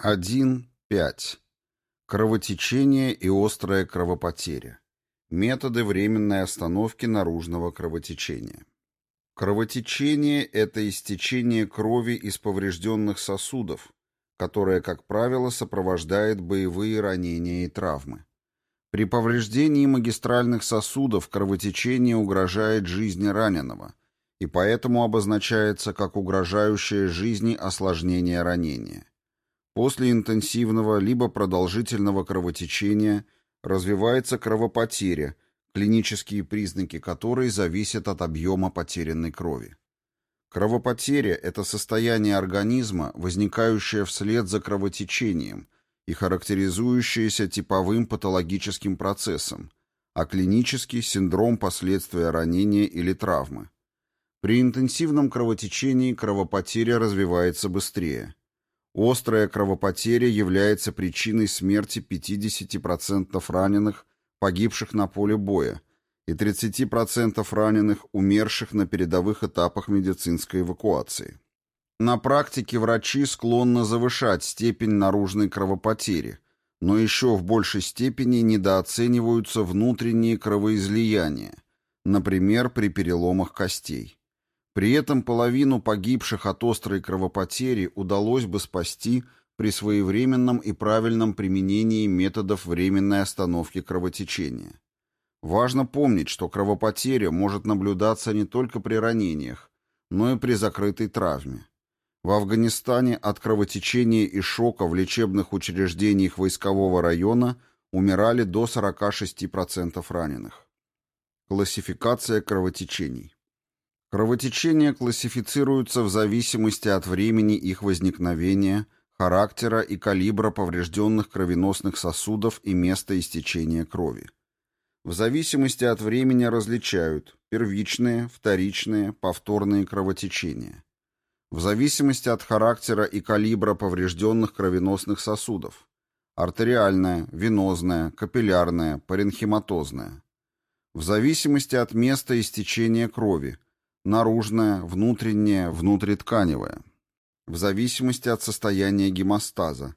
1.5. Кровотечение и острая кровопотеря. Методы временной остановки наружного кровотечения. Кровотечение – это истечение крови из поврежденных сосудов, которое, как правило, сопровождает боевые ранения и травмы. При повреждении магистральных сосудов кровотечение угрожает жизни раненого, и поэтому обозначается как угрожающее жизни осложнение ранения. После интенсивного либо продолжительного кровотечения развивается кровопотеря, клинические признаки которой зависят от объема потерянной крови. Кровопотеря – это состояние организма, возникающее вслед за кровотечением и характеризующееся типовым патологическим процессом, а клинический – синдром последствия ранения или травмы. При интенсивном кровотечении кровопотеря развивается быстрее – Острая кровопотеря является причиной смерти 50% раненых, погибших на поле боя, и 30% раненых, умерших на передовых этапах медицинской эвакуации. На практике врачи склонны завышать степень наружной кровопотери, но еще в большей степени недооцениваются внутренние кровоизлияния, например, при переломах костей. При этом половину погибших от острой кровопотери удалось бы спасти при своевременном и правильном применении методов временной остановки кровотечения. Важно помнить, что кровопотеря может наблюдаться не только при ранениях, но и при закрытой травме. В Афганистане от кровотечения и шока в лечебных учреждениях войскового района умирали до 46% раненых. Классификация кровотечений. Кровотечения классифицируются в зависимости от времени их возникновения, характера и калибра поврежденных кровеносных сосудов и места истечения крови. В зависимости от времени различают первичные, вторичные, повторные кровотечения. В зависимости от характера и калибра поврежденных кровеносных сосудов артериальная, венозная, капиллярная, паренхиматозная. В зависимости от места истечения крови – наружное, внутреннее, внутритканевое, в зависимости от состояния гемостаза,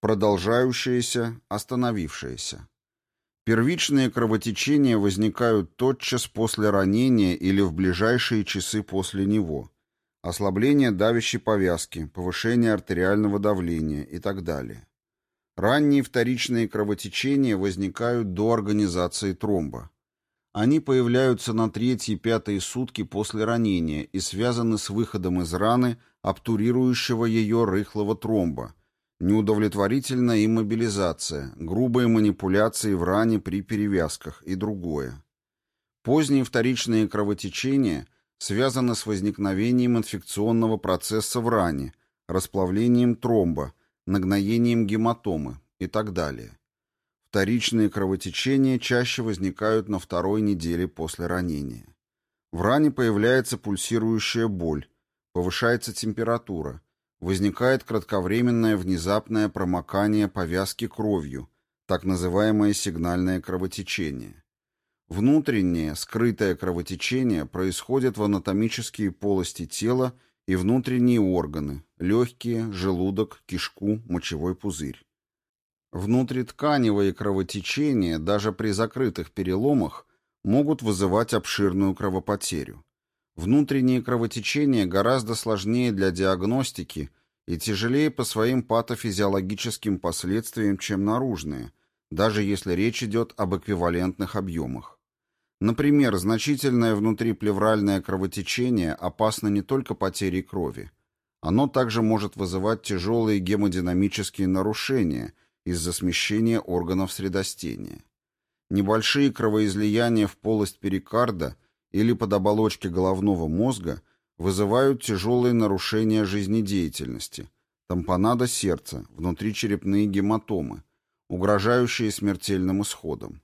продолжающееся, остановившееся. Первичные кровотечения возникают тотчас после ранения или в ближайшие часы после него, ослабление давящей повязки, повышение артериального давления и так далее. Ранние вторичные кровотечения возникают до организации тромба. Они появляются на третьи-пятые сутки после ранения и связаны с выходом из раны обтурирующего ее рыхлого тромба, неудовлетворительная иммобилизация, грубые манипуляции в ране при перевязках и другое. Поздние вторичные кровотечения связаны с возникновением инфекционного процесса в ране, расплавлением тромба, нагноением гематомы и так далее. Вторичные кровотечения чаще возникают на второй неделе после ранения. В ране появляется пульсирующая боль, повышается температура, возникает кратковременное внезапное промокание повязки кровью, так называемое сигнальное кровотечение. Внутреннее, скрытое кровотечение происходит в анатомические полости тела и внутренние органы – легкие, желудок, кишку, мочевой пузырь. Внутритканевые кровотечения даже при закрытых переломах могут вызывать обширную кровопотерю. Внутренние кровотечения гораздо сложнее для диагностики и тяжелее по своим патофизиологическим последствиям, чем наружные, даже если речь идет об эквивалентных объемах. Например, значительное внутриплевральное кровотечение опасно не только потерей крови. Оно также может вызывать тяжелые гемодинамические нарушения – из-за смещения органов средостения. Небольшие кровоизлияния в полость перикарда или под оболочки головного мозга вызывают тяжелые нарушения жизнедеятельности, тампонада сердца, внутричерепные гематомы, угрожающие смертельным исходом.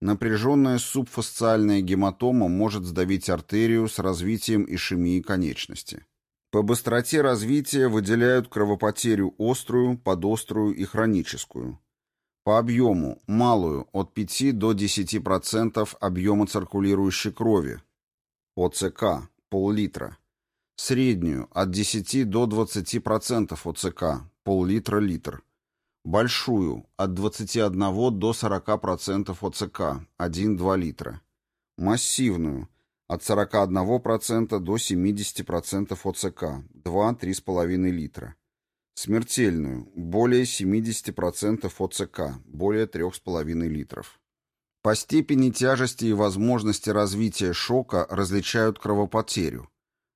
Напряженная субфасциальная гематома может сдавить артерию с развитием ишемии конечности. По быстроте развития выделяют кровопотерю острую, подострую и хроническую. По объему – малую, от 5 до 10% объема циркулирующей крови, ОЦК, пол-литра. Среднюю – от 10 до 20% ОЦК, пол-литра-литр. Большую – от 21 до 40% ОЦК, 1-2 литра. Массивную – от 41% до 70% ОЦК, 2-3,5 литра. Смертельную – более 70% ОЦК, более 3,5 литров. По степени тяжести и возможности развития шока различают кровопотерю.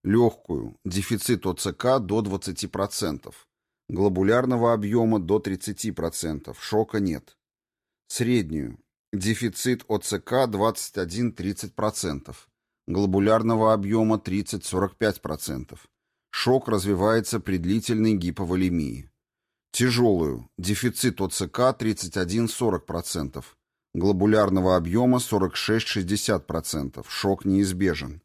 Легкую – дефицит ОЦК до 20%, глобулярного объема до 30%, шока нет. Среднюю – дефицит ОЦК 21-30%, глобулярного объема 30-45%. Шок развивается при длительной гиповолемии. Тяжелую – дефицит ОЦК 31-40%, глобулярного объема 46-60%, шок неизбежен.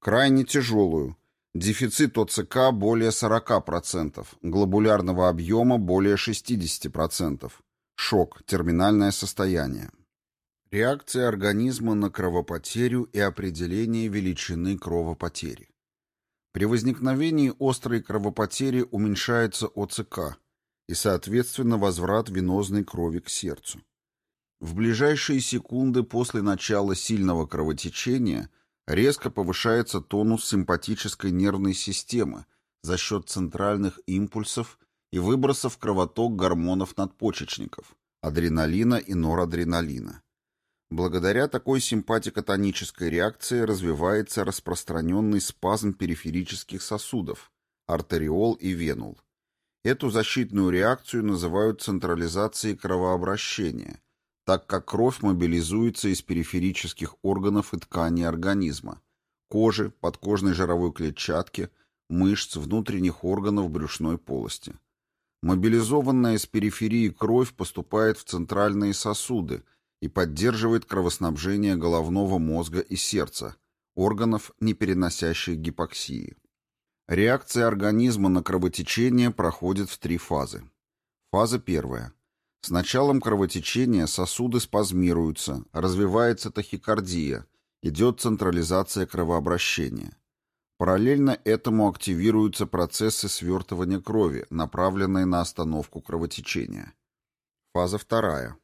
Крайне тяжелую – Дефицит ОЦК более 40%, глобулярного объема более 60%. Шок, терминальное состояние. Реакция организма на кровопотерю и определение величины кровопотери. При возникновении острой кровопотери уменьшается ОЦК и, соответственно, возврат венозной крови к сердцу. В ближайшие секунды после начала сильного кровотечения – Резко повышается тонус симпатической нервной системы за счет центральных импульсов и выбросов кровоток гормонов надпочечников – адреналина и норадреналина. Благодаря такой симпатико-тонической реакции развивается распространенный спазм периферических сосудов – артериол и венул. Эту защитную реакцию называют централизацией кровообращения – так как кровь мобилизуется из периферических органов и тканей организма – кожи, подкожной жировой клетчатки, мышц, внутренних органов брюшной полости. Мобилизованная из периферии кровь поступает в центральные сосуды и поддерживает кровоснабжение головного мозга и сердца, органов, не переносящих гипоксии. Реакция организма на кровотечение проходит в три фазы. Фаза первая. С началом кровотечения сосуды спазмируются, развивается тахикардия, идет централизация кровообращения. Параллельно этому активируются процессы свертывания крови, направленные на остановку кровотечения. Фаза вторая.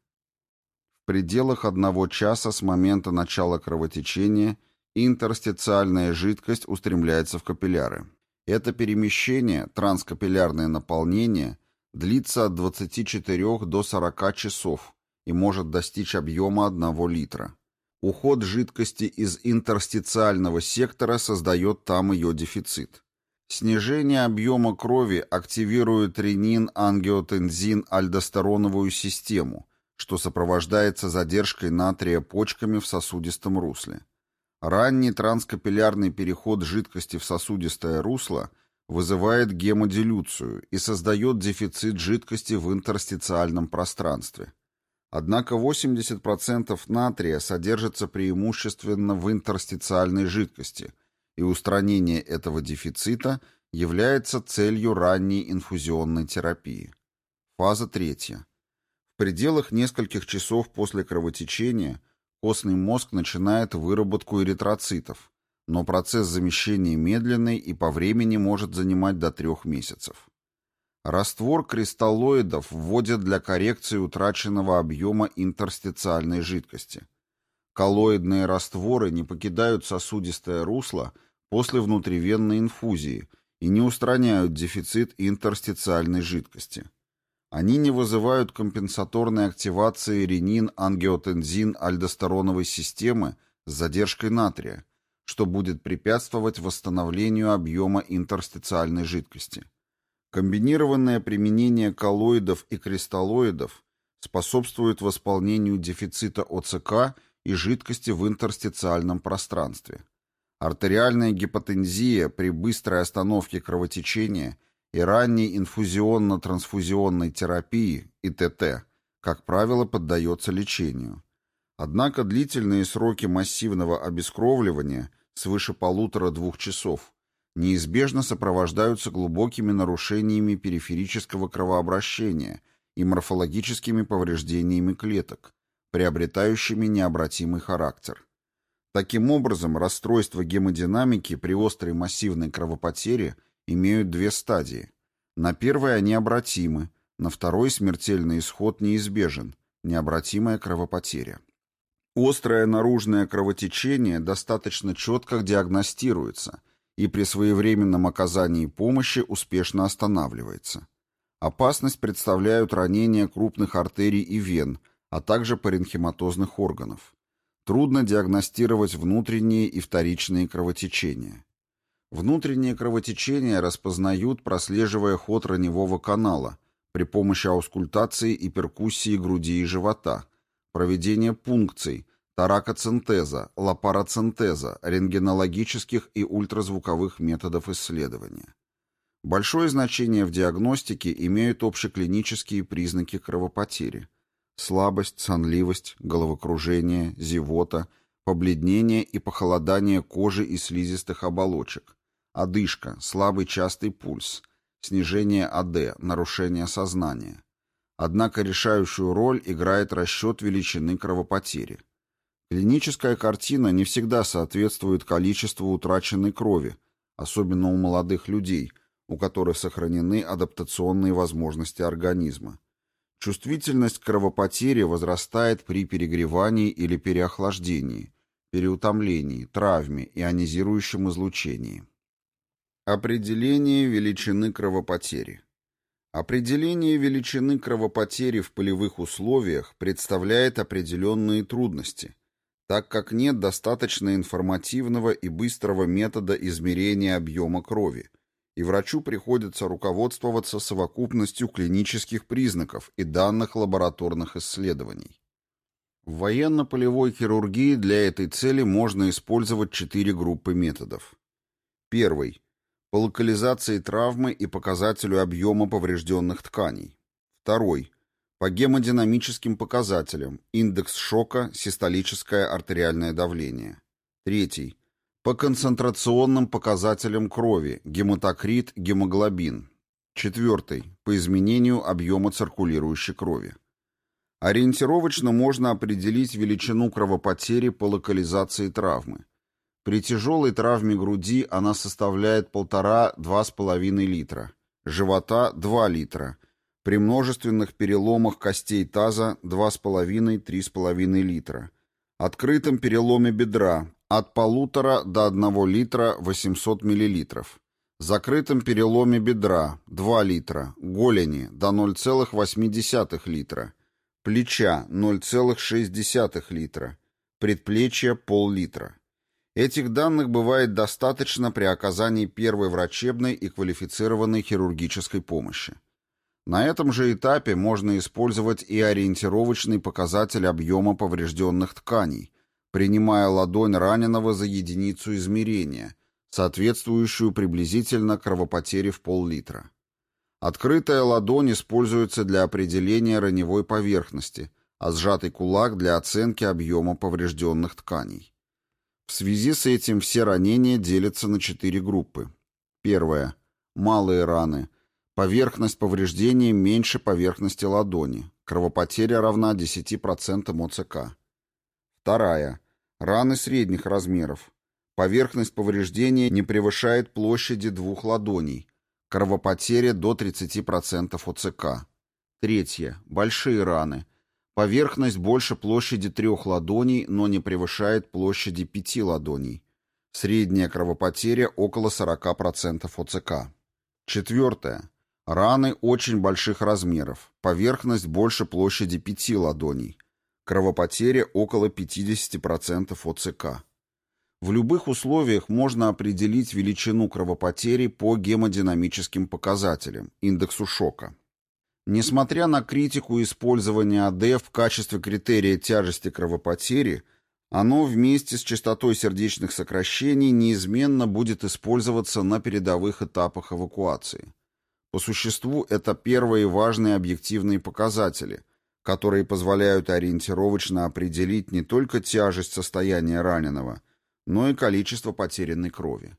Пределах одного часа с момента начала кровотечения интерстициальная жидкость устремляется в капилляры. Это перемещение, транскапиллярное наполнение, длится от 24 до 40 часов и может достичь объема 1 литра. Уход жидкости из интерстициального сектора создает там ее дефицит. Снижение объема крови активирует ренин-ангиотензин-альдостероновую систему, что сопровождается задержкой натрия почками в сосудистом русле. Ранний транскапиллярный переход жидкости в сосудистое русло – вызывает гемодилюцию и создает дефицит жидкости в интерстициальном пространстве. Однако 80% натрия содержится преимущественно в интерстициальной жидкости, и устранение этого дефицита является целью ранней инфузионной терапии. Фаза третья. Пределах нескольких часов после кровотечения костный мозг начинает выработку эритроцитов, но процесс замещения медленный и по времени может занимать до трех месяцев. Раствор кристаллоидов вводят для коррекции утраченного объема интерстициальной жидкости. Коллоидные растворы не покидают сосудистое русло после внутривенной инфузии и не устраняют дефицит интерстициальной жидкости. Они не вызывают компенсаторной активации ренин-ангиотензин-альдостероновой системы с задержкой натрия, что будет препятствовать восстановлению объема интерстициальной жидкости. Комбинированное применение коллоидов и кристаллоидов способствует восполнению дефицита ОЦК и жидкости в интерстициальном пространстве. Артериальная гипотензия при быстрой остановке кровотечения и ранней инфузионно-трансфузионной терапии, ИТТ, как правило, поддается лечению. Однако длительные сроки массивного обескровливания свыше полутора-двух часов неизбежно сопровождаются глубокими нарушениями периферического кровообращения и морфологическими повреждениями клеток, приобретающими необратимый характер. Таким образом, расстройства гемодинамики при острой массивной кровопотере имеют две стадии. На первой они обратимы, на второй смертельный исход неизбежен, необратимая кровопотеря. Острое наружное кровотечение достаточно четко диагностируется и при своевременном оказании помощи успешно останавливается. Опасность представляют ранения крупных артерий и вен, а также паренхематозных органов. Трудно диагностировать внутренние и вторичные кровотечения. Внутренние кровотечения распознают, прослеживая ход раневого канала при помощи аускультации и перкуссии груди и живота, проведения пункций, таракоцентеза, лапароцентеза, рентгенологических и ультразвуковых методов исследования. Большое значение в диагностике имеют общеклинические признаки кровопотери – слабость, сонливость, головокружение, зевота, побледнение и похолодание кожи и слизистых оболочек, одышка, слабый частый пульс, снижение АД, нарушение сознания. Однако решающую роль играет расчет величины кровопотери. Клиническая картина не всегда соответствует количеству утраченной крови, особенно у молодых людей, у которых сохранены адаптационные возможности организма. Чувствительность к кровопотере возрастает при перегревании или переохлаждении, переутомлении, травме, ионизирующем излучении. Определение величины кровопотери. Определение величины кровопотери в полевых условиях представляет определенные трудности, так как нет достаточно информативного и быстрого метода измерения объема крови – и врачу приходится руководствоваться совокупностью клинических признаков и данных лабораторных исследований. В военно-полевой хирургии для этой цели можно использовать четыре группы методов. Первый. По локализации травмы и показателю объема поврежденных тканей. Второй. По гемодинамическим показателям, индекс шока, систолическое артериальное давление. Третий по концентрационным показателям крови, гематокрит, гемоглобин. Четвертый. По изменению объема циркулирующей крови. Ориентировочно можно определить величину кровопотери по локализации травмы. При тяжелой травме груди она составляет 1,5-2,5 литра, живота – 2 литра, при множественных переломах костей таза – 2,5-3,5 литра, открытом переломе бедра от полутора до одного литра 800 миллилитров. Закрытом переломе бедра 2 литра, голени до 0,8 литра, плеча 0,6 литра, предплечья пол-литра. Этих данных бывает достаточно при оказании первой врачебной и квалифицированной хирургической помощи. На этом же этапе можно использовать и ориентировочный показатель объема поврежденных тканей, принимая ладонь раненого за единицу измерения, соответствующую приблизительно кровопотере в пол-литра. Открытая ладонь используется для определения раневой поверхности, а сжатый кулак для оценки объема поврежденных тканей. В связи с этим все ранения делятся на четыре группы. Первая. Малые раны. Поверхность повреждения меньше поверхности ладони. Кровопотеря равна 10% ОЦК. Вторая. Раны средних размеров. Поверхность повреждения не превышает площади двух ладоней. Кровопотеря до 30% ОЦК. Третье. Большие раны. Поверхность больше площади трех ладоней, но не превышает площади пяти ладоней. Средняя кровопотеря около 40% ОЦК. Четвертое. Раны очень больших размеров. Поверхность больше площади пяти ладоней. Кровопотеря около 50% ОЦК. В любых условиях можно определить величину кровопотери по гемодинамическим показателям, индексу шока. Несмотря на критику использования АД в качестве критерия тяжести кровопотери, оно вместе с частотой сердечных сокращений неизменно будет использоваться на передовых этапах эвакуации. По существу это первые важные объективные показатели – которые позволяют ориентировочно определить не только тяжесть состояния раненого, но и количество потерянной крови.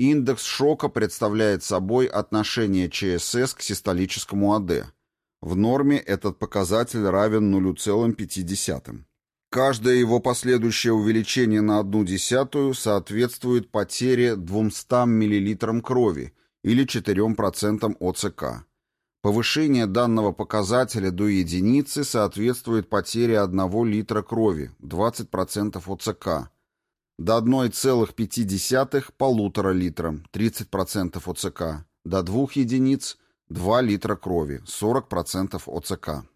Индекс шока представляет собой отношение ЧСС к систолическому АД. В норме этот показатель равен 0,5. Каждое его последующее увеличение на одну десятую соответствует потере 200 мл крови или 4% ОЦК. Повышение данного показателя до единицы соответствует потере 1 литра крови, 20% ОЦК, до 1,5 – полутора литрам, 30% ОЦК, до 2 единиц – 2 литра крови, 40% ОЦК.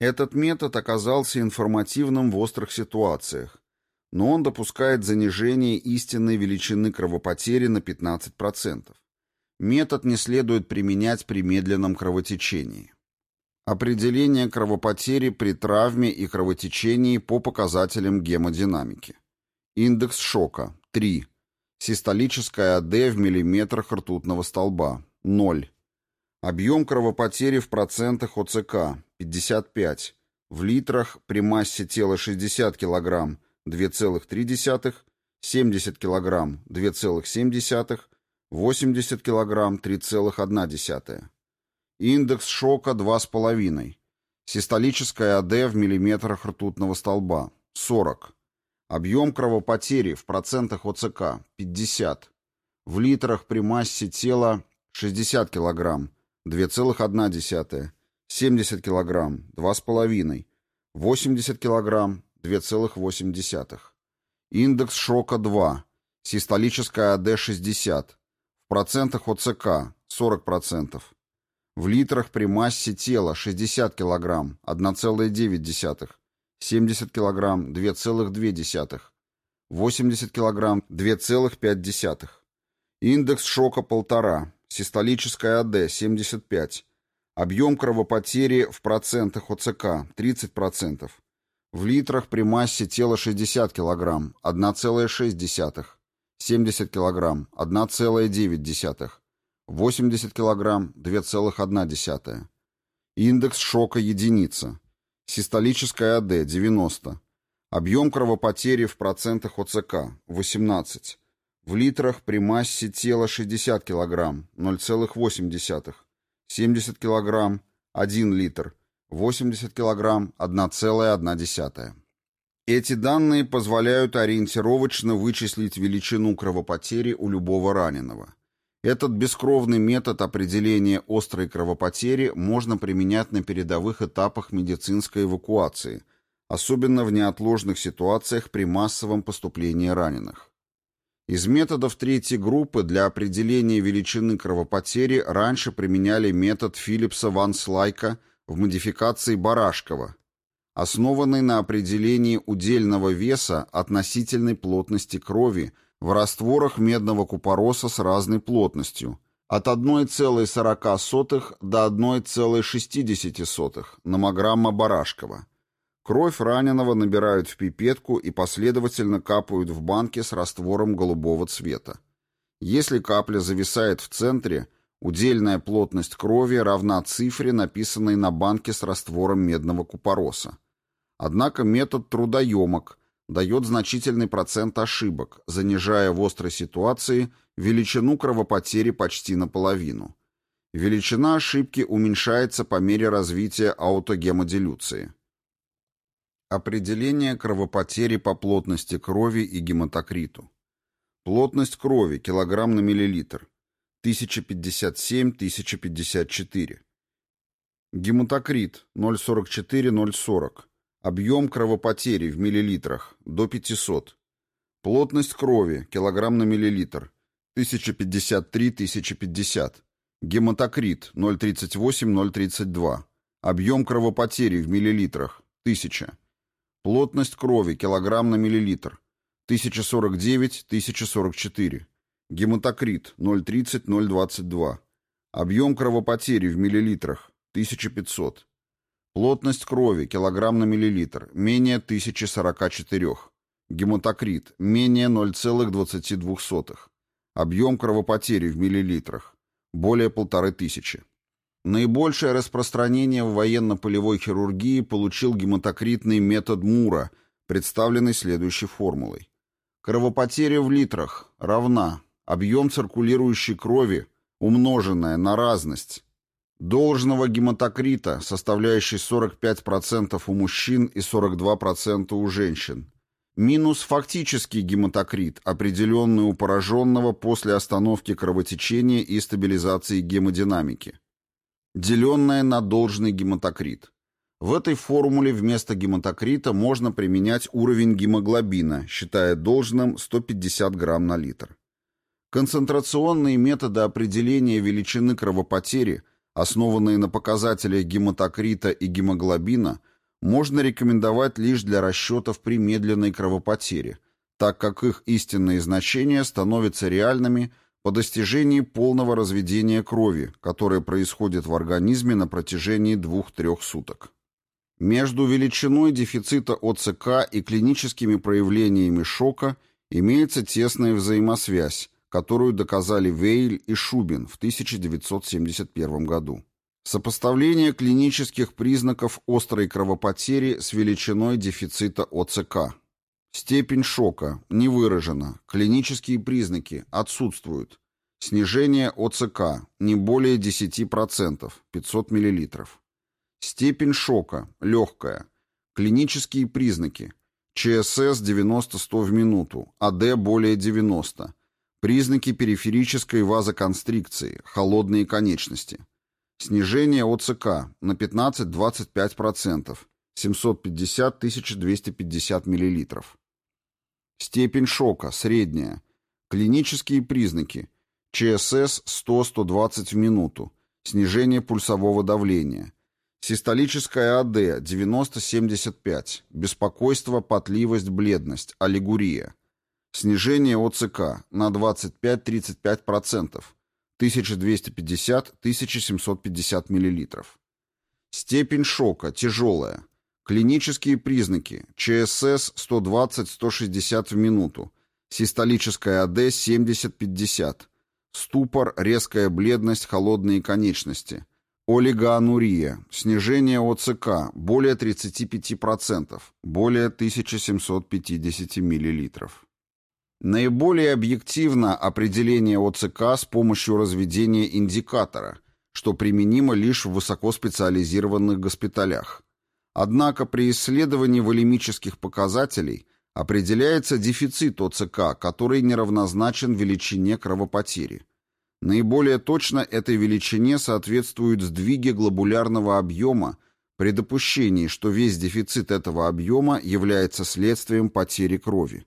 Этот метод оказался информативным в острых ситуациях, но он допускает занижение истинной величины кровопотери на 15%. Метод не следует применять при медленном кровотечении. Определение кровопотери при травме и кровотечении по показателям гемодинамики. Индекс шока – 3. Систолическая АД в миллиметрах ртутного столба – 0. Объем кровопотери в процентах ОЦК – 55. В литрах при массе тела 60 кг – 2,3, 70 кг – 2,7, 80 кг – 3,1. Индекс шока 2,5. Систолическая АД в миллиметрах ртутного столба – 40. Объем кровопотери в процентах ОЦК – 50. В литрах при массе тела 60 кг – 2,1, 70 кг – 2,5, 80 кг – 2,8. Индекс шока 2. Систолическая АД 60. В процентах ОЦК 40%. В литрах при массе тела 60 кг 1,9. 70 кг 2,2, 80 кг 2,5. Индекс шока 1,5, систолическая АД 75, объем кровопотери в процентах ОЦК 30%, в литрах при массе тела 60 кг 1,6, 70 кг 1,9, 80 кг 2,1. Индекс шока единица. Систолическая АД – 90. Объем кровопотери в процентах ОЦК – 18. В литрах при массе тела 60 кг – 0,8. 70 кг – 1 литр. 80 кг – 1,1. Эти данные позволяют ориентировочно вычислить величину кровопотери у любого раненого. Этот бескровный метод определения острой кровопотери можно применять на передовых этапах медицинской эвакуации, особенно в неотложных ситуациях при массовом поступлении раненых. Из методов третьей группы для определения величины кровопотери раньше применяли метод Филлипса ван Слайка в модификации Барашкова, основанный на определении удельного веса относительной плотности крови – в растворах медного купороса с разной плотностью от 1,40 до 1,60 номограмма Барашкова. Кровь раненого набирают в пипетку и последовательно капают в банке с раствором голубого цвета. Если капля зависает в центре, удельная плотность крови равна цифре, написанной на банке с раствором медного купороса. Однако метод трудоемок, дает значительный процент ошибок, занижая в острой ситуации величину кровопотери почти наполовину. Величина ошибки уменьшается по мере развития аутогемодилюции. Определение кровопотери по плотности крови и гематокриту. Плотность крови килограмм на миллилитр 1057-1054. Гематокрит 0,44-0,40. Объем кровопотери в миллилитрах до 500. Плотность крови килограмм на миллилитр 1053-1050. Гематокрит 038-032. Объем кровопотери в миллилитрах 1000. Плотность крови килограмм на миллилитр 1049-1044. Гематокрит 030-022. Объем кровопотери в миллилитрах 1500. Плотность крови килограмм на миллилитр менее 1044. Гематокрит менее 0,22. Объем кровопотери в миллилитрах более полторы тысячи. Наибольшее распространение в военно-полевой хирургии получил гематокритный метод Мура, представленный следующей формулой. Кровопотеря в литрах равна объем циркулирующей крови, умноженное на разность Должного гематокрита, составляющий 45% у мужчин и 42% у женщин, минус фактический гематокрит, определенный у пораженного после остановки кровотечения и стабилизации гемодинамики, деленное на должный гематокрит. В этой формуле вместо гематокрита можно применять уровень гемоглобина, считая должным 150 грамм на литр. Концентрационные методы определения величины кровопотери, основанные на показателях гематокрита и гемоглобина, можно рекомендовать лишь для расчетов при медленной кровопотере, так как их истинные значения становятся реальными по достижении полного разведения крови, которое происходит в организме на протяжении 2-3 суток. Между величиной дефицита ОЦК и клиническими проявлениями шока имеется тесная взаимосвязь, которую доказали Вейль и Шубин в 1971 году. Сопоставление клинических признаков острой кровопотери с величиной дефицита ОЦК. Степень шока не выражена, клинические признаки отсутствуют. Снижение ОЦК не более 10%, 500 мл. Степень шока легкая. Клинические признаки. ЧСС 90-100 в минуту, АД более 90. Признаки периферической вазоконстрикции, холодные конечности. Снижение ОЦК на 15-25%, 750-1250 мл. Степень шока средняя. Клинические признаки. ЧСС 100-120 в минуту. Снижение пульсового давления. Систолическая АД 90-75. Беспокойство, потливость, бледность, аллигурия. Снижение ОЦК на 25-35%. 1250-1750 мл. Степень шока тяжелая. Клинические признаки. ЧСС 120-160 в минуту. Систолическая АД 70-50. Ступор, резкая бледность, холодные конечности. Олигоанурия. Снижение ОЦК более 35%, более 1750 мл. Наиболее объективно определение ОЦК с помощью разведения индикатора, что применимо лишь в высокоспециализированных госпиталях. Однако при исследовании волемических показателей определяется дефицит ОЦК, который неравнозначен величине кровопотери. Наиболее точно этой величине соответствуют сдвиги глобулярного объема при допущении, что весь дефицит этого объема является следствием потери крови.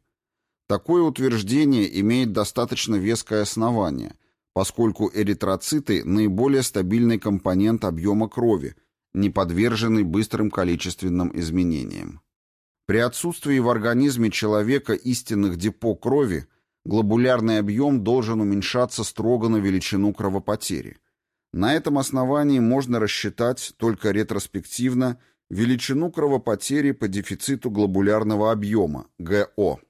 Такое утверждение имеет достаточно веское основание, поскольку эритроциты – наиболее стабильный компонент объема крови, не подверженный быстрым количественным изменениям. При отсутствии в организме человека истинных депо крови – глобулярный объем должен уменьшаться строго на величину кровопотери. На этом основании можно рассчитать только ретроспективно величину кровопотери по дефициту глобулярного объема, ГО.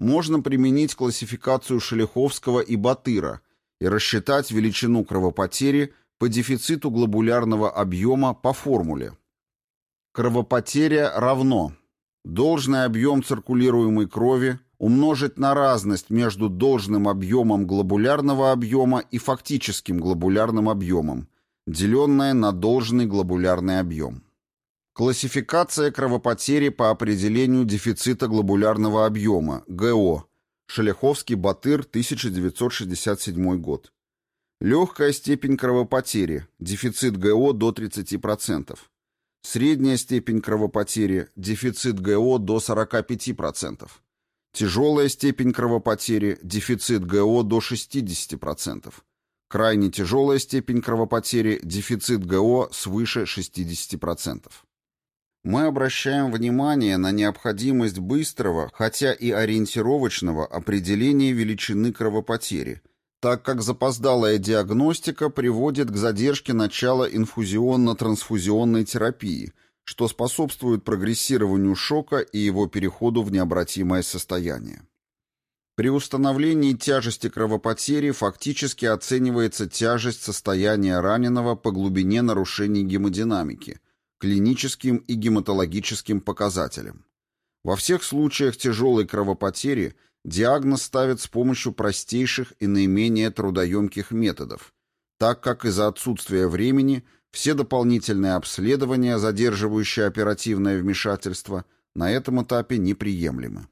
Можно применить классификацию Шелиховского и Батыра и рассчитать величину кровопотери по дефициту глобулярного объема по формуле. Кровопотеря равно должный объем циркулируемой крови умножить на разность между должным объемом глобулярного объема и фактическим глобулярным объемом, деленное на должный глобулярный объем. Классификация кровопотери по определению дефицита глобулярного объема, ГО, Шелеховский-Батыр, 1967 год. Легкая степень кровопотери, дефицит ГО до 30%. Средняя степень кровопотери, дефицит ГО до 45%. Тяжелая степень кровопотери, дефицит ГО до 60%. Крайне тяжелая степень кровопотери, дефицит ГО свыше 60%. Мы обращаем внимание на необходимость быстрого, хотя и ориентировочного определения величины кровопотери, так как запоздалая диагностика приводит к задержке начала инфузионно-трансфузионной терапии – что способствует прогрессированию шока и его переходу в необратимое состояние. При установлении тяжести кровопотери фактически оценивается тяжесть состояния раненого по глубине нарушений гемодинамики, клиническим и гематологическим показателям. Во всех случаях тяжелой кровопотери диагноз ставят с помощью простейших и наименее трудоемких методов, так как из-за отсутствия времени – все дополнительные обследования, задерживающие оперативное вмешательство, на этом этапе неприемлемы.